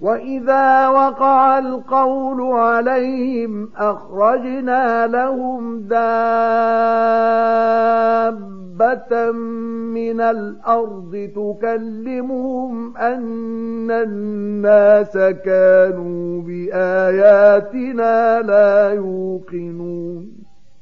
وإذا وقع القول عليهم أخرجنا لهم دابة من الأرض تكلمهم أن الناس كانوا بآياتنا لا يوقنون